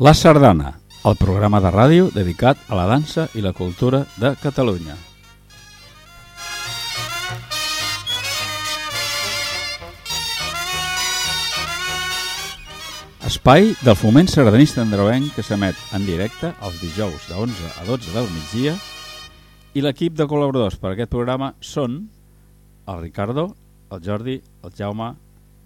La Sardana, el programa de ràdio dedicat a la dansa i la cultura de Catalunya. Espai del foment sardanista andreuenc que s'emet en directe els dijous de 11 a 12 del migdia i l'equip de col·laboradors per a aquest programa són el Ricardo, el Jordi, el Jaume,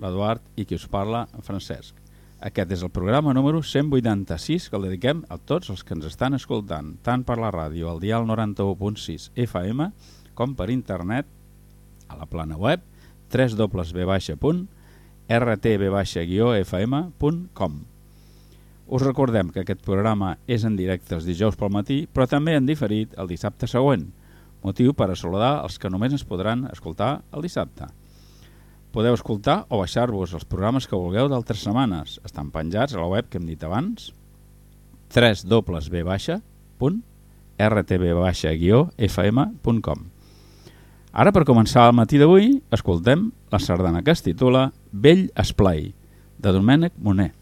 l'Eduard i qui us parla, en Francesc. Aquest és el programa número 186 que el dediquem a tots els que ens estan escoltant, tant per la ràdio, al dial 91.6 FM, com per internet, a la plana web, www.rtb-fm.com. Us recordem que aquest programa és en directe els dijous pel matí, però també en diferit el dissabte següent, motiu per a saludar els que només es podran escoltar el dissabte. Podeu escoltar o baixar-vos els programes que vulgueu d'altres setmanes. Estan penjats a la web que hem dit abans, www.rtb-fm.com. Ara, per començar el matí d'avui, escoltem la sardana que es titula Vell Esplai, de Domènec Moner.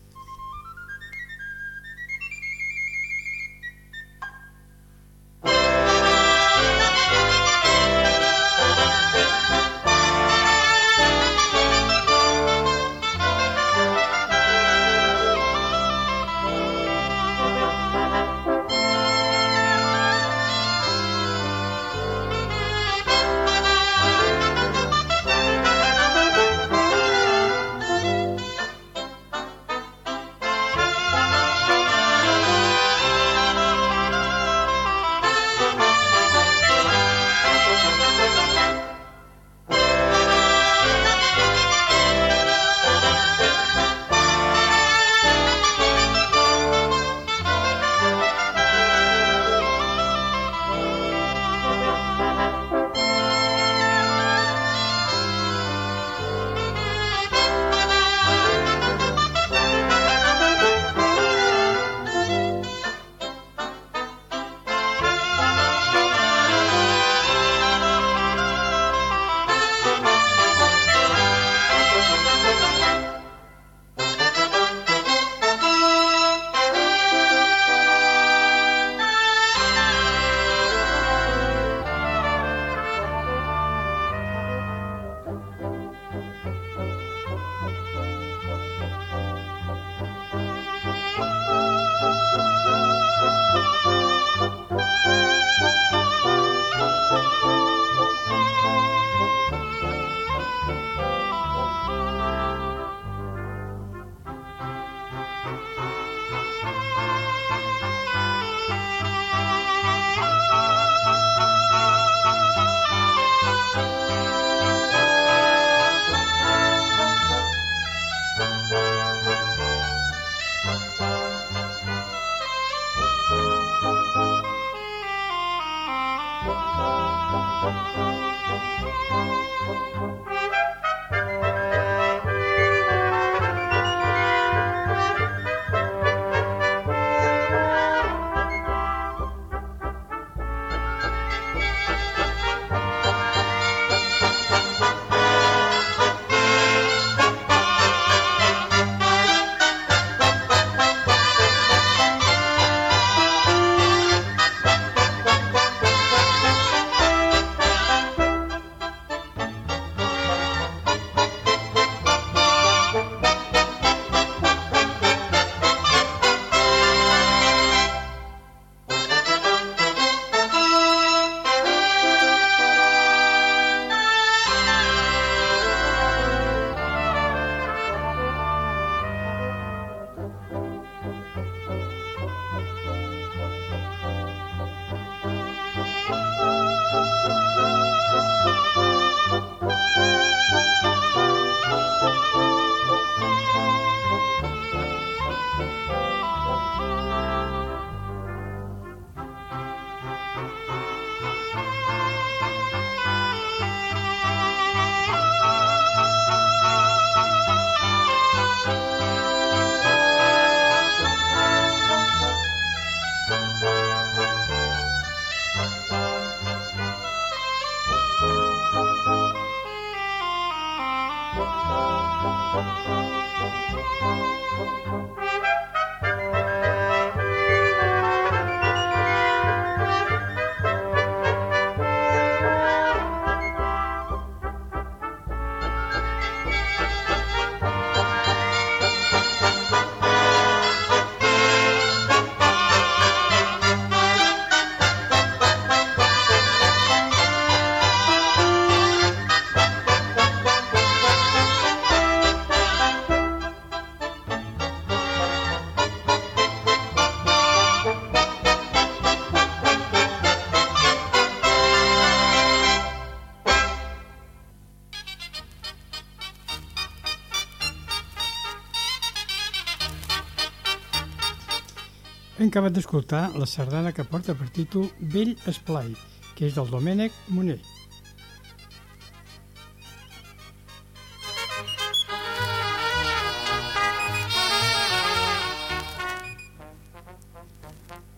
Acabat d'escoltar la sardana que porta per títol Vell Esplai, que és del Domènec Monell.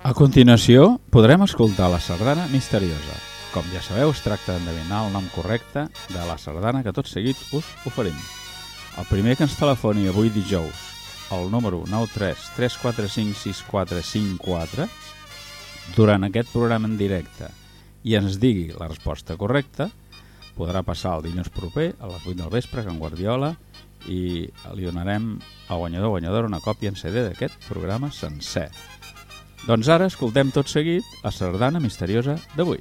A continuació, podrem escoltar la sardana misteriosa. Com ja sabeu, es tracta d'endevinar el nom correcte de la sardana que tot seguit us oferim. El primer que ens telefoni avui dijous al número 933456454 durant aquest programa en directe i ens digui la resposta correcta, podrà passar el dilluns proper a les 8 del vespre a Can Guardiola i li donarem al guanyador o guanyadora una còpia en CD d'aquest programa sencer. Doncs ara escoltem tot seguit la sardana misteriosa d'avui.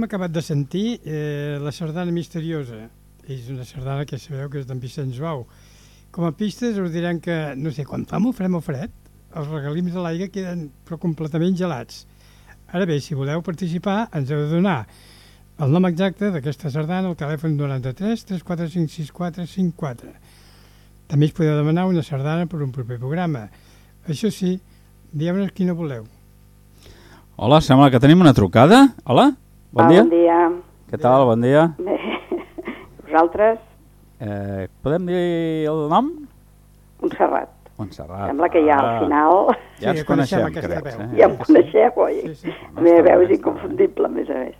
Hem acabat de sentir eh, la sardana misteriosa. És una sardana que sabeu que és d'en Vicenç Bau. Com a pistes us direm que, no sé, quan fa molt fred o fred, els regalims de l'aigua queden però completament gelats. Ara bé, si voleu participar, ens heu de donar el nom exacte d'aquesta sardana al telèfon 93 345 6454. També es podeu demanar una sardana per un proper programa. Això sí, dieu-nos quina voleu. Hola, sembla que tenim una trucada. Hola, bon ah, dia. Bon dia. Què tal, bon dia? Bé, vosaltres, Eh, podem dir el nom? Montserrat. Montserrat. Sembla que ja al Ah, final Ja Sí, ens ja coneixem coneixem, crec. veu. Eh? ja em coneixeu, oi? Sí, sí. La meva veu és inconfundible, a més a més.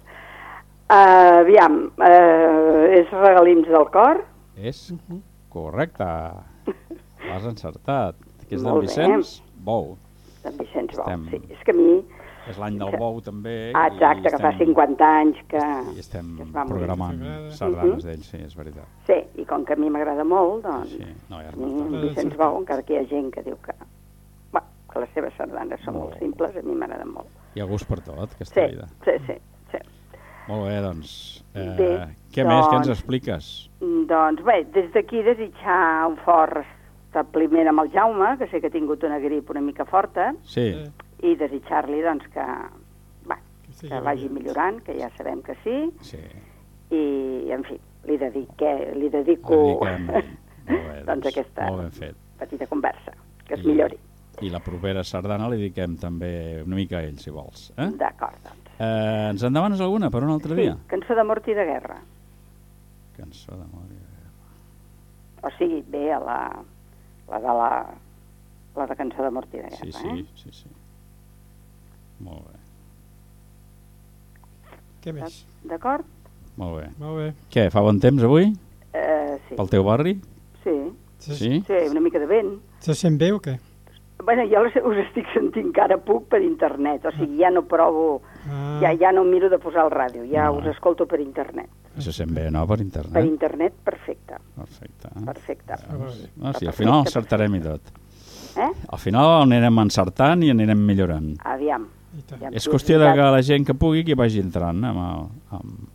Uh, aviam, uh, és regalims del cor? És correcte. L'has encertat. Que és d'en. Vicenç Bou. D'en Vicenç Bou, Estem- sí. És que a mi, És l'any del bou, també. ah, exacte, i que fa estem- 50 anys que... I estem que es va programant sardanes Mhm. d'ell, sí, és veritat. Sí, i com que a mi m'agrada molt, doncs... Sí, no, ja mi, Vicenç Bou, encara que hi ha gent que diu que... Bueno, que les seves sardanes són Molt. molt simples, a mi m'agraden molt. Hi ha gust per tot, aquesta Sí, vida. sí, sí, sí. Molt bé, doncs. Eh, Bé, què més? Què ens doncs- expliques? Doncs bé, des d'aquí desitjar un fort establiment amb el Jaume, que sé que ha tingut una grip una mica forta, Sí, Eh, i desitjar-li doncs, que, va, que que vagi millorant, que ja sabem que sí, sí. i, en fi, li, dedique, li dedico bé, doncs aquesta ben fet. petita conversa, que es I- millori. I la propera sardana li dediquem també una mica a ell, si vols. Eh? D'acord, doncs. Eh, ens en demanes alguna per un altre Sí, dia? cançó de mort i de guerra. Cançó d'amor. i- O sigui, bé, a la, la de la, la de cançó de mort i de guerra, Sí, sí, eh? sí, sí. Molt bé, Què més? D'acord? molt bé. Molt bé. Què, fa bon temps avui? Eh, sí. Pel teu barri? sí, Sí? sí, una mica de vent. se sent bé o què? Bueno, jo us estic sentint que ara puc per internet, o sigui, ja no provo, Ah, ja, ja no miro de posar el ràdio, ja No. us escolto per internet. Se sent bé, no, per Per internet? internet, perfecte, Perfecte. perfecte. Ah, molt bé. No, sí, al final encertarem i tot. Eh? Al final anirem encertant i anirem millorant. Aviam. Aviam És qüestió de que la gent que pugui que vagi entrant amb el, amb...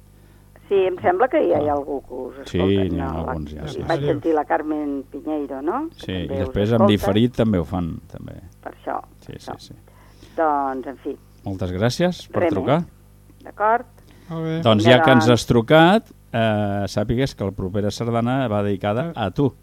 Sí, em sembla que hi ha, Ah. algú que us Sí, escolta. n'hi ha no, alguns ja, sí. Vaig sentir la Carmen Piñeiro, no? Sí, i després escolta, diferit també ho fan, també. Per això. Sí, per sí, això. sí. Doncs, en fi, Moltes gràcies per Res trucar. d'acord? Doncs ja que ens doncs. has trucat, eh, sàpigues que la propera sardana va dedicada a tu.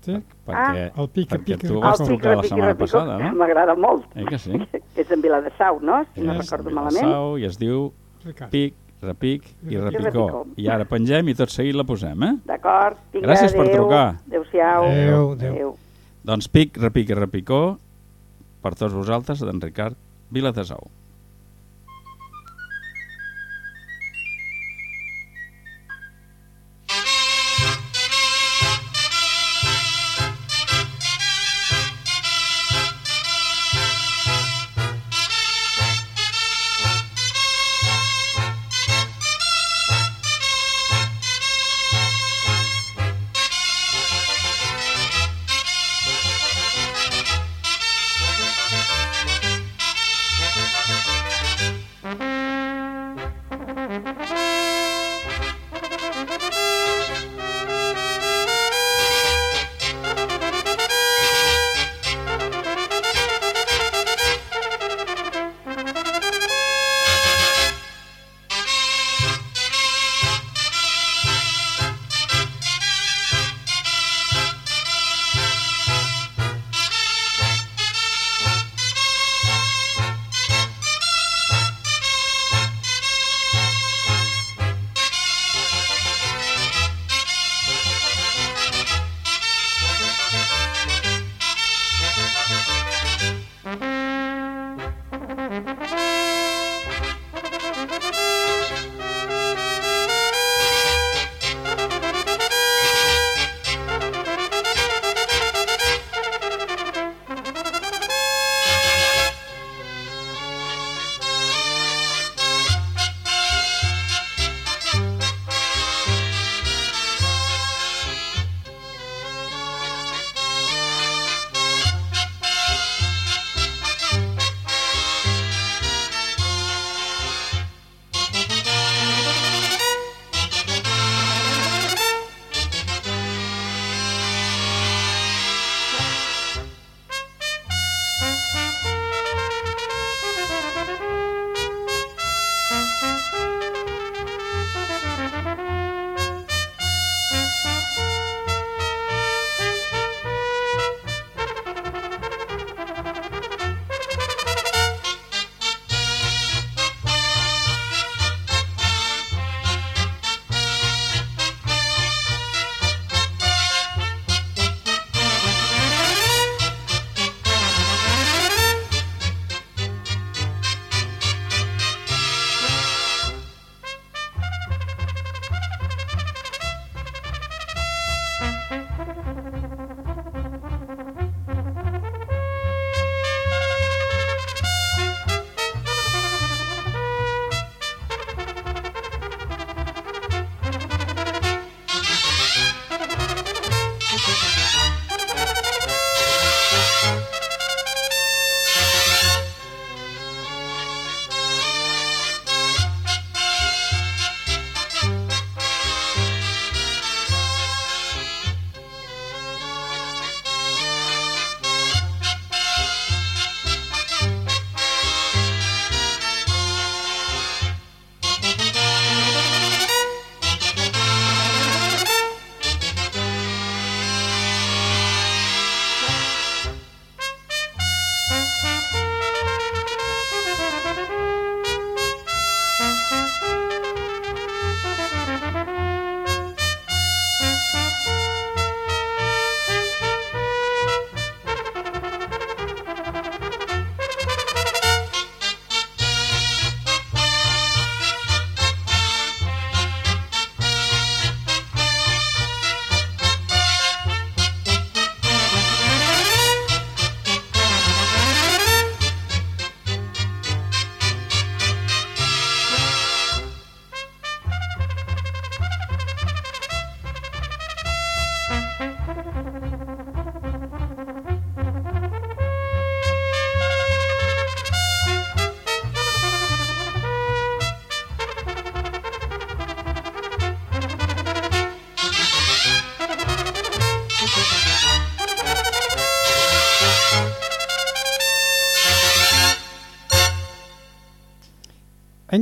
Sí? Perquè, El pica, perquè pica, tu pica. vas El trucar la setmana repic, passada, no? M'agrada molt. Eh que sí? que és en Viladasau, no? Si no recordo És malament. Vilassau I es diu Ricard. pic, repic i repicó. I ara pengem i tot seguit la posem, eh? D'acord? Gràcies per adéu. trucar. Adéu-siau. Adéu, adéu. adéu. Doncs pic, repic i repicó per tots vosaltres d'en Ricard Viladasau.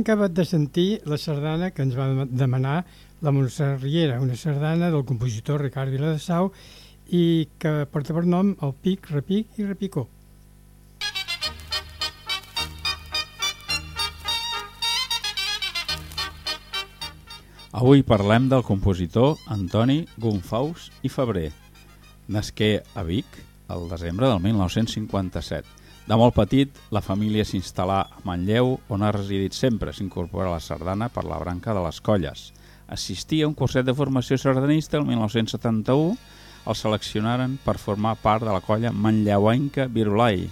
Acabat de sentir la sardana que ens va demanar la Montserrat Riera, una sardana del compositor Ricard Viladasau i que porta per nom el Pic, Repic i Repicó. Avui parlem del compositor Antoni Gonfaus i Febrer. Nasqué a Vic el desembre del 1957. De molt petit, la família s'instal·là a Manlleu, on ha residit sempre. S'incorpora a la sardana per la branca de les colles. Assistia a un curset de formació sardanista el 1971. El seleccionaren per formar part de la colla manlleuenca Virulai.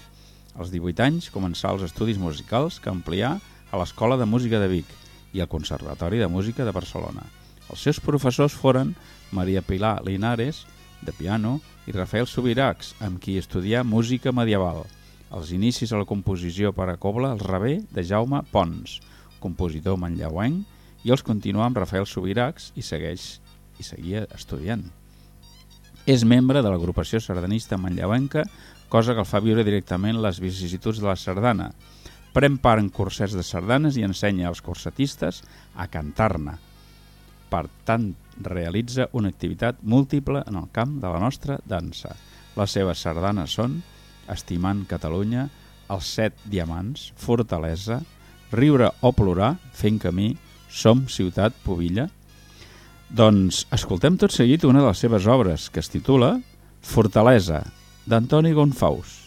Als 18 anys començà els estudis musicals que amplià a l'Escola de Música de Vic i al Conservatori de Música de Barcelona. Els seus professors foren Maria Pilar Linares, de piano, i Rafael Subiracs, amb qui estudià música medieval. Els inicis a la composició per a cobla els rebé de Jaume Pons, compositor manlleuenc, i els continua amb Rafael Subiracs i segueix i seguia estudiant. És membre de l'agrupació sardanista manlleuenca, cosa que el fa viure directament les vicissituds de la sardana, Pren part en cursets de sardanes i ensenya als cursetistes a cantar-ne. Per tant, realitza una activitat múltiple en el camp de la nostra dansa. Les seves sardanes són Estimant Catalunya, Els set diamants, Fortalesa, Riure o plorar, Fent camí, Som ciutat Pobilla. Doncs escoltem tot seguit una de les seves obres, que es titula Fortalesa, d'Antoni Gonfaus.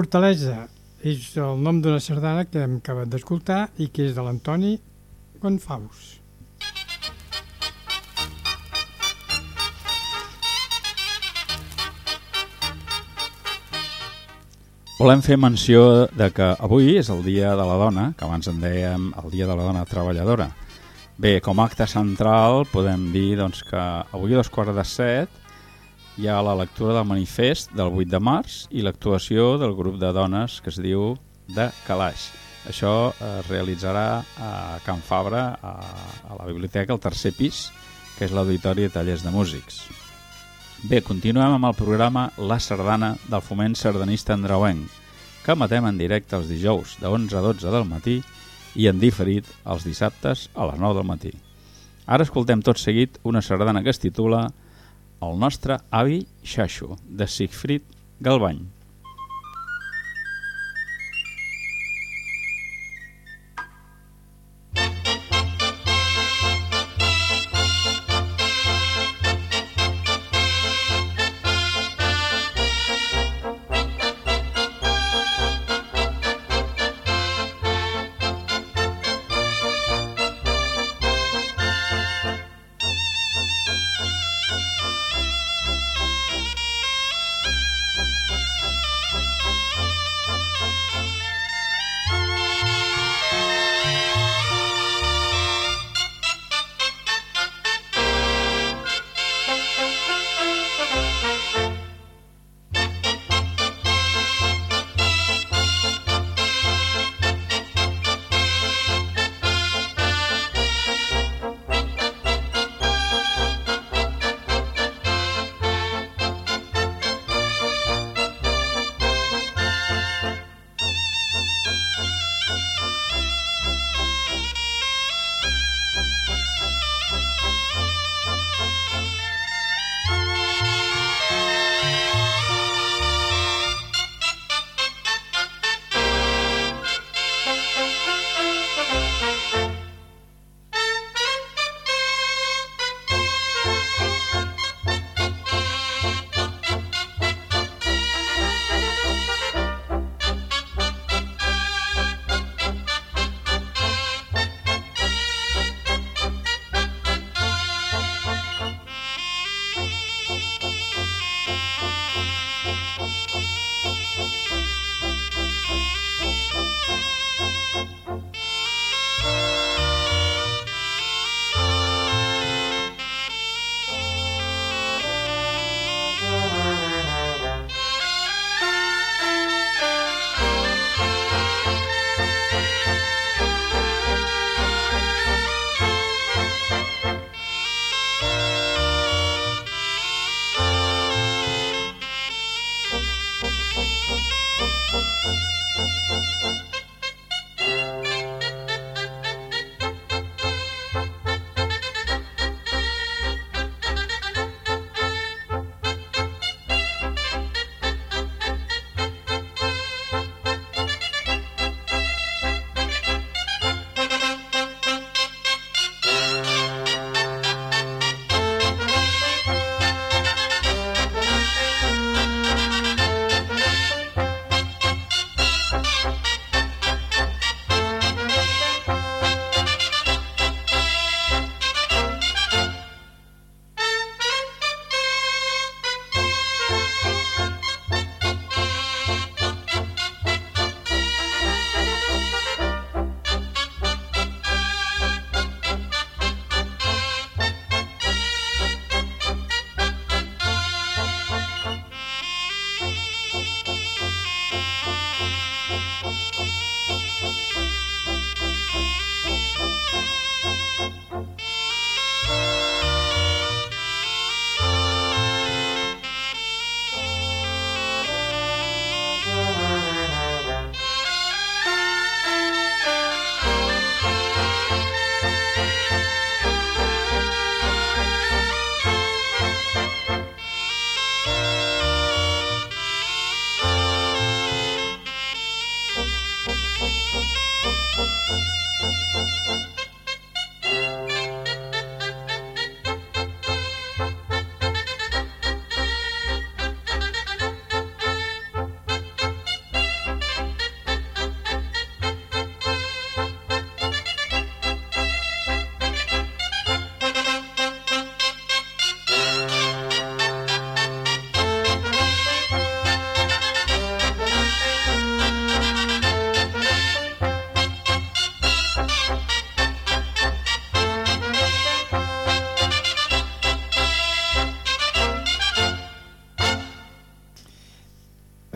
Fortalesa és el nom d'una sardana que hem acabat d'escoltar i que és de l'Antoni Gonfaus. Volem fer menció de que avui és el Dia de la Dona, que abans en dèiem el Dia de la Dona Treballadora. Bé, com a acte central podem dir doncs, que avui a dos quarts de set hi ha la lectura del manifest del 8 de març i l'actuació del grup de dones que es diu de Calaix. Això es realitzarà a Can Fabra, a, a la biblioteca, al tercer pis, que és l'Auditori de Tallers de Músics. Bé, continuem amb el programa La Sardana del Foment Sardanista Andreuenc, que matem en directe els dijous de 11 a 12 del matí i en diferit els dissabtes a les 9 del matí. Ara escoltem tot seguit una sardana que es titula El nostre avi Xaxo, de Sigfrid Galbany.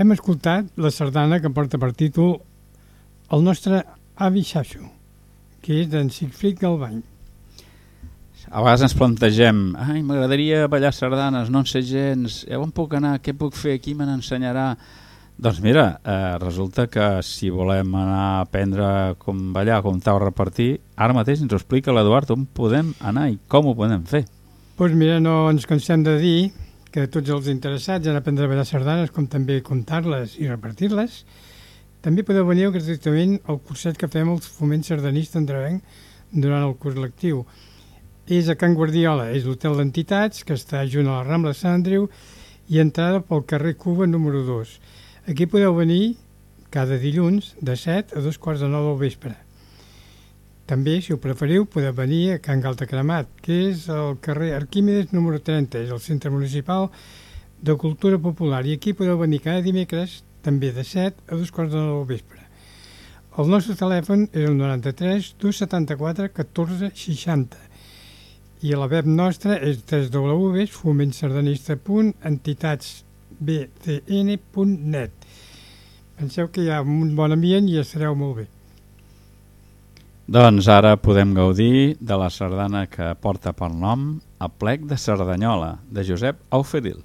Hem escoltat la sardana que porta per títol El nostre avi Xaxo, que és d'en Sigfrid Galbany. A vegades ens plantegem, ai, m'agradaria ballar sardanes, no en sé gens, eh, on puc anar, què puc fer, qui me n'ensenyarà? Doncs mira, eh, resulta que si volem anar a aprendre com ballar, com tal repartir, ara mateix ens ho explica l'Eduard on podem anar i com ho podem fer. Doncs pues mira, no ens cansem de dir que tots els interessats en aprendre a ballar sardanes, com també comptar-les i repartir-les, també podeu venir gratuïtament al curset que fem els foments sardanistes Andrevenc durant el curs lectiu. És a Can Guardiola, és l'hotel d'entitats que està junt a la Rambla Sant Andreu i entrada pel carrer Cuba número 2. Aquí podeu venir cada dilluns de 7 a dos quarts de 9 del vespre. També, si ho preferiu, podeu venir a Can Galta Cremat, que és el carrer Arquímedes número 30, és el centre municipal de cultura popular. I aquí podeu venir cada dimecres, també de 7 a dos quarts de 9 del vespre. El nostre telèfon és el 93 274 14 60 i la web nostra és www.fomentsardanista.entitats.bcn.net Penseu que hi ha un bon ambient i estareu molt bé. Doncs ara podem gaudir de la sardana que porta per nom a plec de Cerdanyola, de Josep Auferil.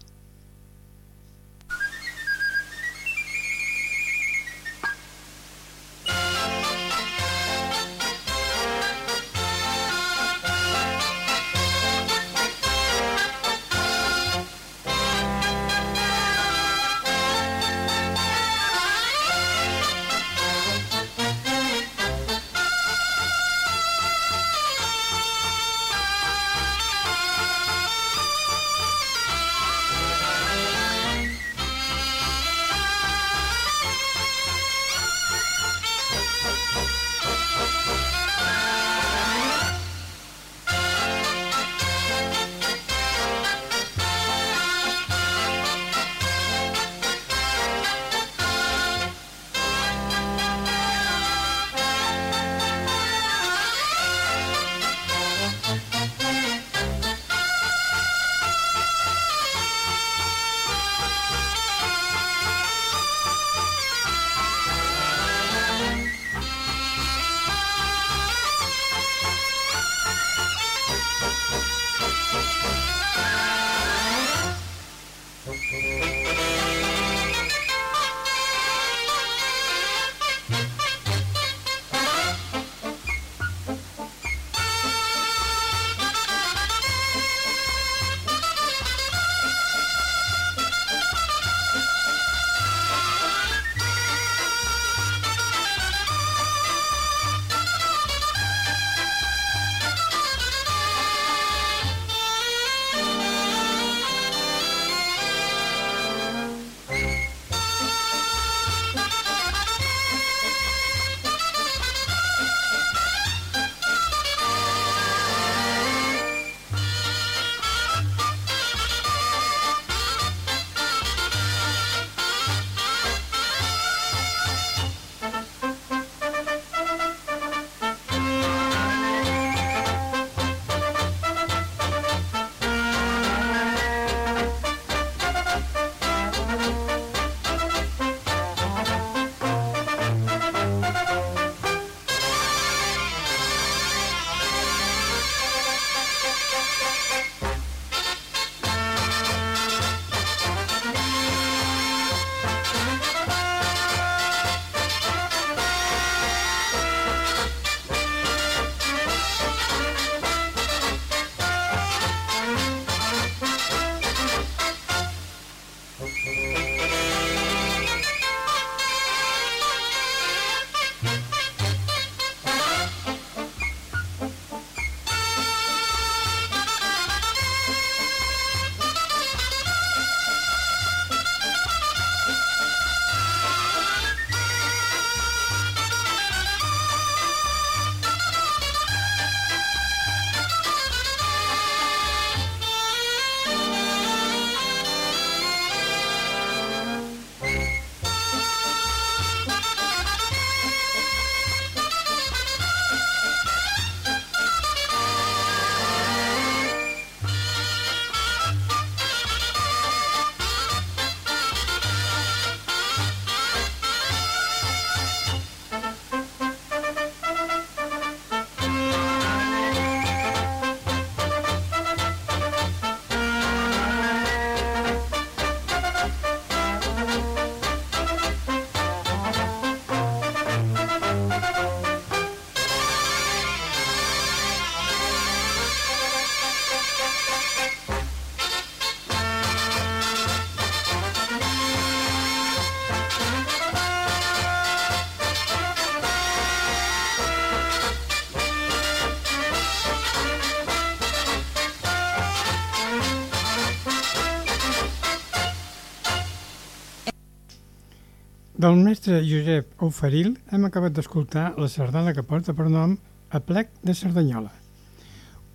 Del mestre Josep Oferil hem acabat d'escoltar la sardana que porta per nom a plec de Cerdanyola.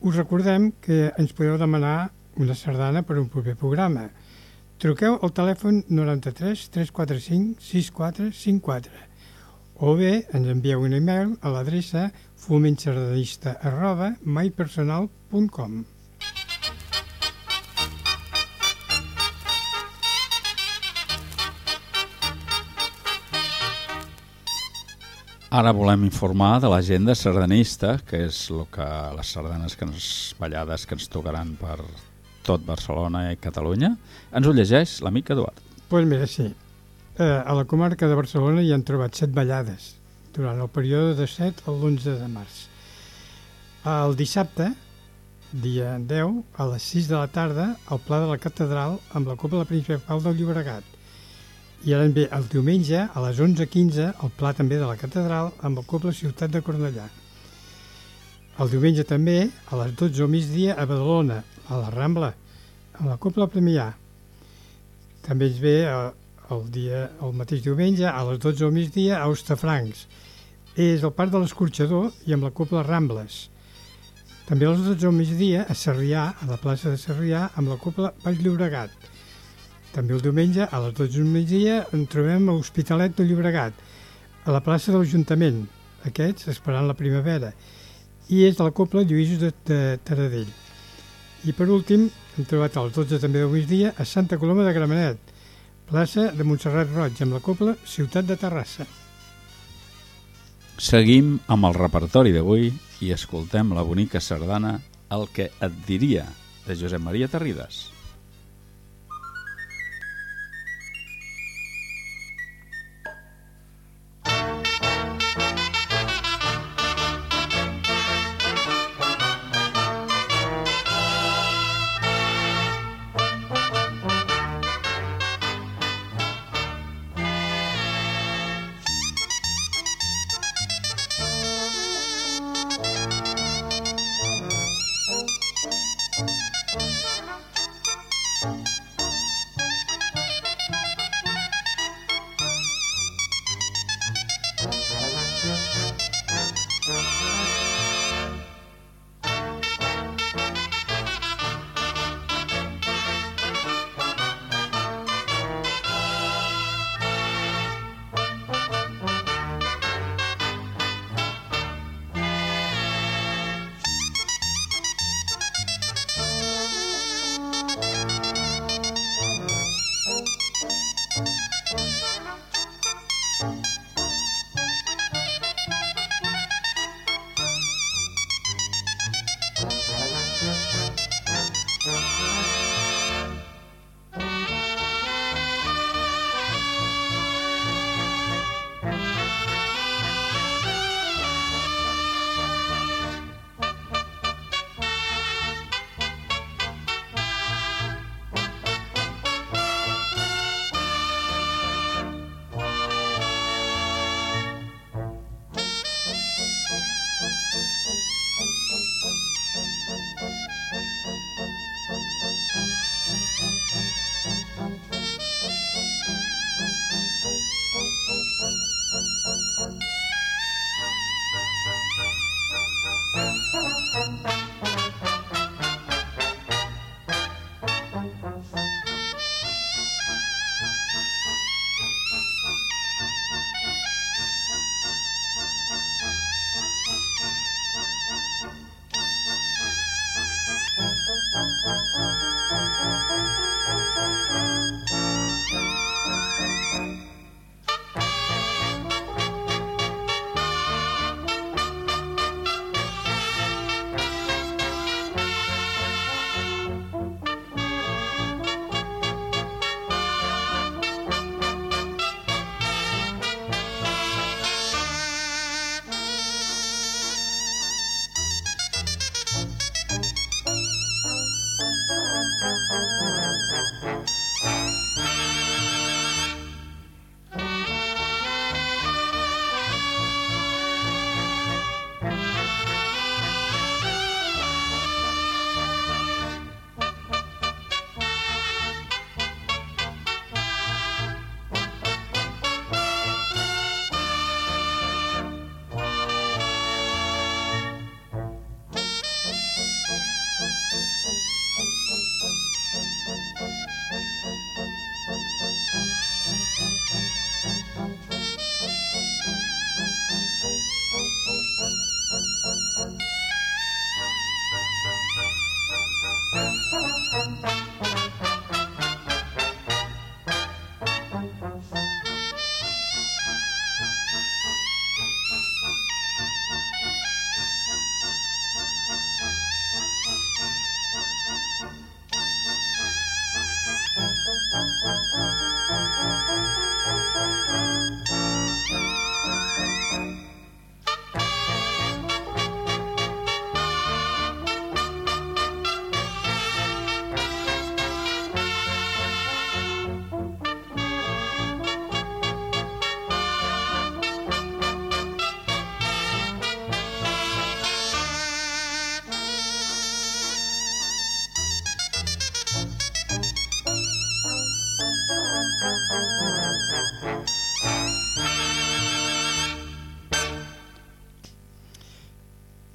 Us recordem que ens podeu demanar una sardana per un proper programa. Truqueu al telèfon 93 345 6454 o bé ens envieu un e-mail a l'adreça fomentsardanista arroba maipersonal.com Ara volem informar de l'agenda sardanista, que és el que les sardanes que ens, ballades que ens tocaran per tot Barcelona i Catalunya. Ens ho llegeix l'amic Eduard. Doncs pues mira, sí. Eh, a la comarca de Barcelona hi han trobat set ballades durant el període de 7 al 11 de març. El dissabte, dia 10, a les 6 de la tarda, al Pla de la Catedral amb la Cúpula Principal del Llobregat. I ara ve el diumenge, a les 11.15, al Pla també de la Catedral amb el Cúpula Ciutat de Cornellà. El diumenge també, a les 12 al migdia, a Badalona, a la Rambla, a la Cúpula Premià. També ens ve eh, el, dia, el mateix diumenge, a les 12 al migdia, a Ostafrancs. És el Parc de l'Escorxador i amb la Cúpula Rambles. També a les 12 al migdia, a Sarrià, a la plaça de Sarrià, amb la Cúpula Baix Llobregat també el diumenge, a les 12 del migdia, en trobem a Hospitalet de Llobregat, a la plaça de l'Ajuntament, aquests esperant la primavera, i és de la Copla Lluïsos de, de Taradell. I per últim, hem trobat a les 12 també del migdia a Santa Coloma de Gramenet, plaça de Montserrat Roig, amb la Copla Ciutat de Terrassa. Seguim amb el repertori d'avui i escoltem la bonica sardana El que et diria, de Josep Maria Terrides.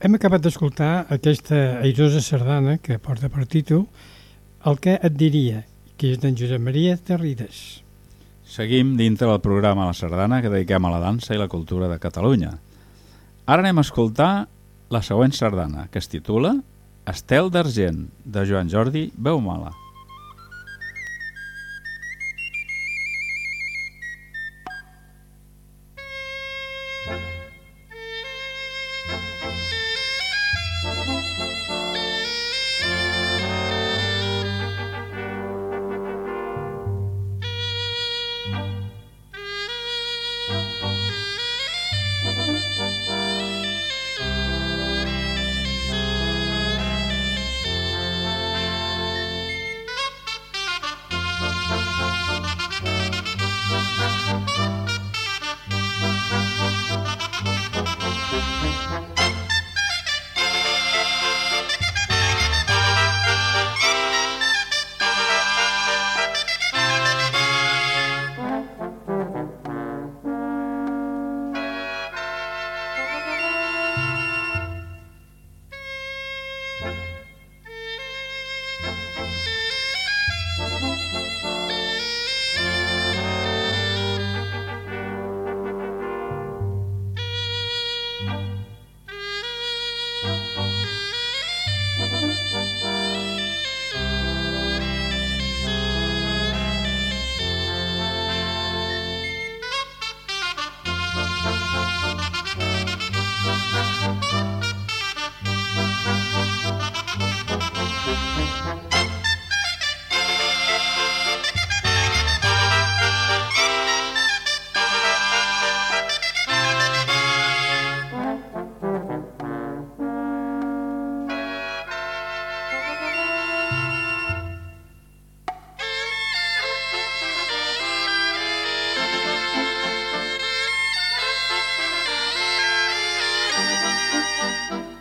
Hem acabat d'escoltar aquesta airosa sardana que porta per títol El que et diria, que és d'en Josep Maria Terrides. Seguim dintre del programa La Sardana que dediquem a la dansa i la cultura de Catalunya. Ara anem a escoltar la següent sardana, que es titula Estel d'Argent, de Joan Jordi Beumala. Música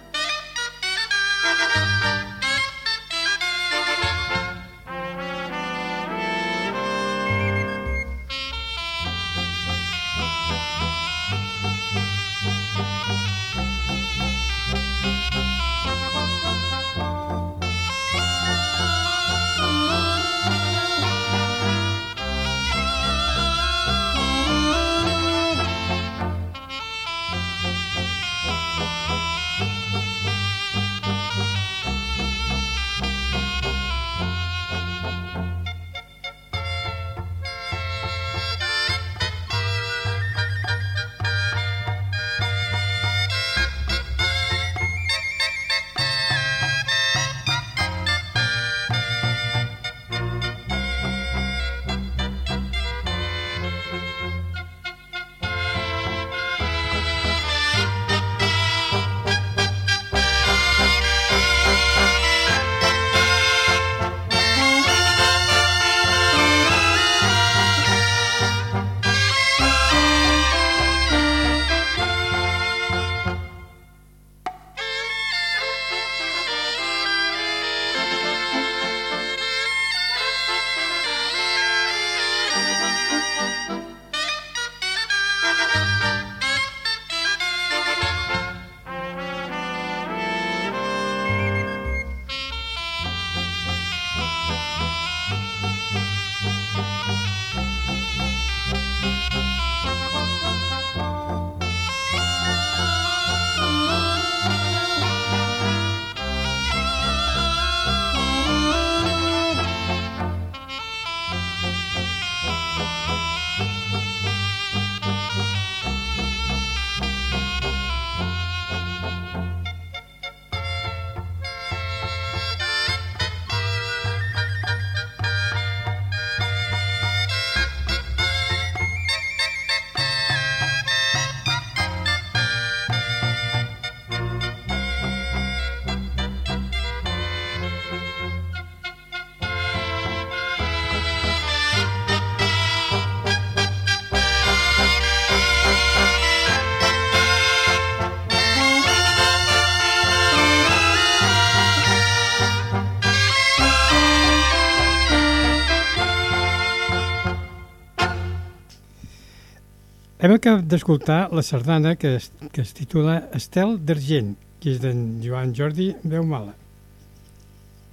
Hem acabat d'escoltar la sardana que es, que es titula Estel d'Argent, que és d'en Joan Jordi Veu Mala.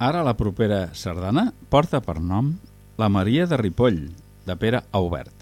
Ara la propera sardana porta per nom La Maria de Ripoll, de Pere Aubert.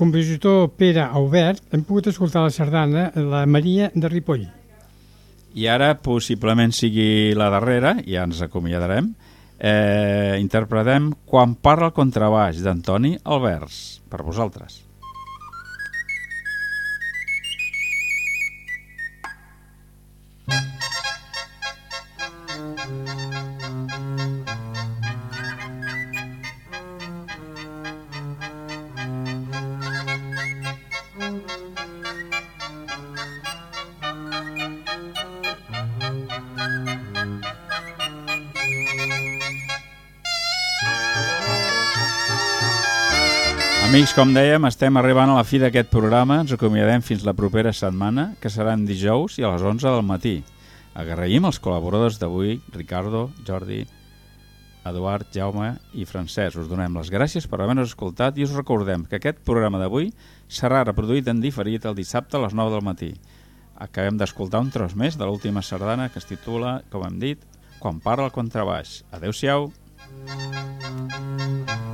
Compositor Pere Aubert hem pogut escoltar la sardana La Maria de Ripoll. I ara possiblement sigui la darrera, ja ens acomiadarem, eh, interpretem Quan parla el contrabaix d'Antoni Alberts, per vosaltres. Amics, com dèiem, estem arribant a la fi d'aquest programa. Ens acomiadem fins la propera setmana, que serà en dijous i a les 11 del matí. Agraïm els col·laboradors d'avui, Ricardo, Jordi, Eduard, Jaume i Francesc. Us donem les gràcies per haver-nos escoltat i us recordem que aquest programa d'avui serà reproduït en diferit el dissabte a les 9 del matí. Acabem d'escoltar un tros més de l'última sardana que es titula, com hem dit, Quan parla el contrabaix. Adéu-siau. Adéu-siau.